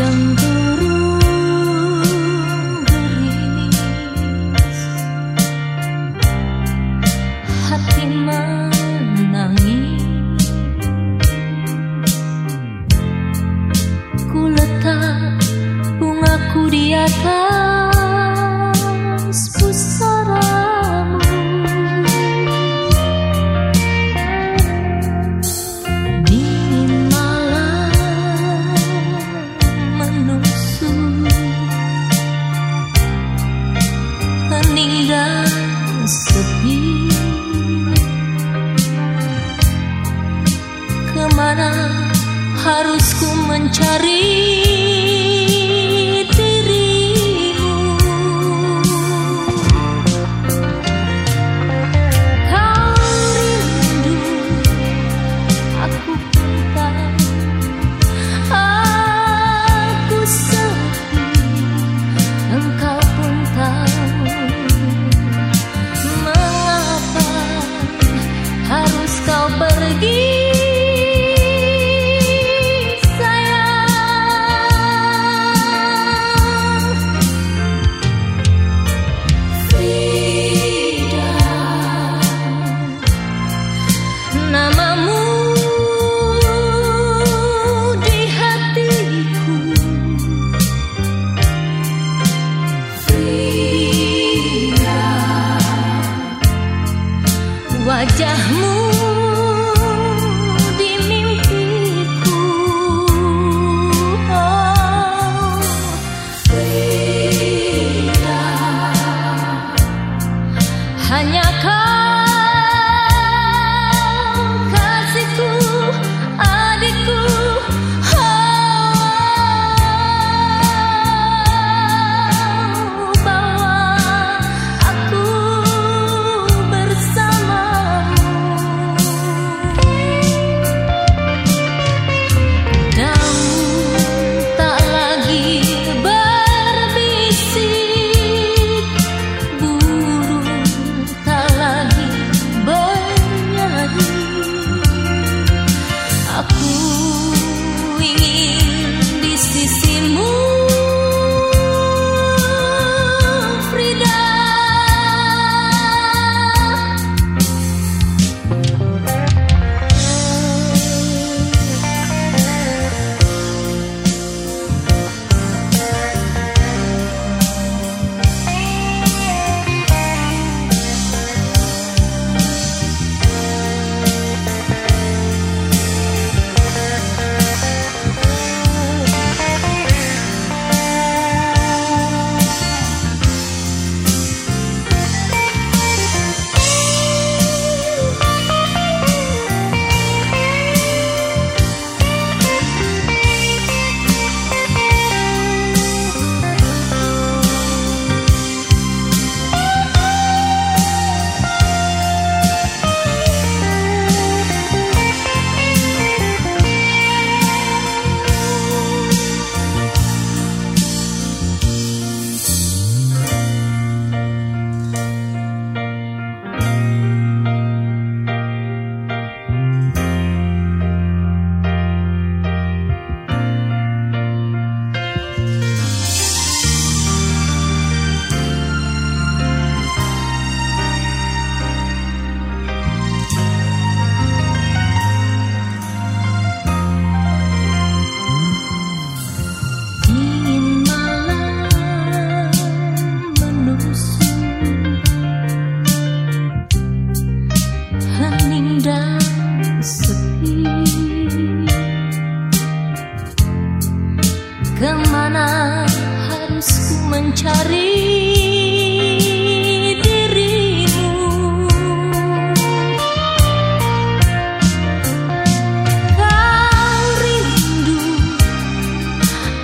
cemburu beriris hati menangis. Ku letak bungaku di atas. Harus ku mencari Ke mana harus ku mencari dirimu? Kau rindu,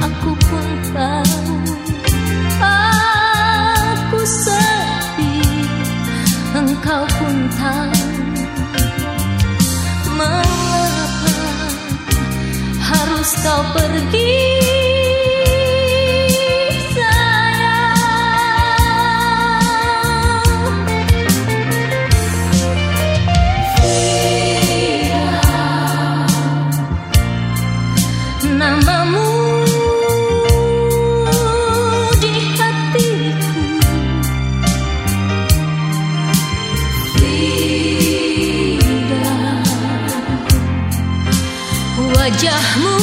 aku pun tahu. Aku sepi, engkau pun tahu. Mengapa harus kau pergi 家。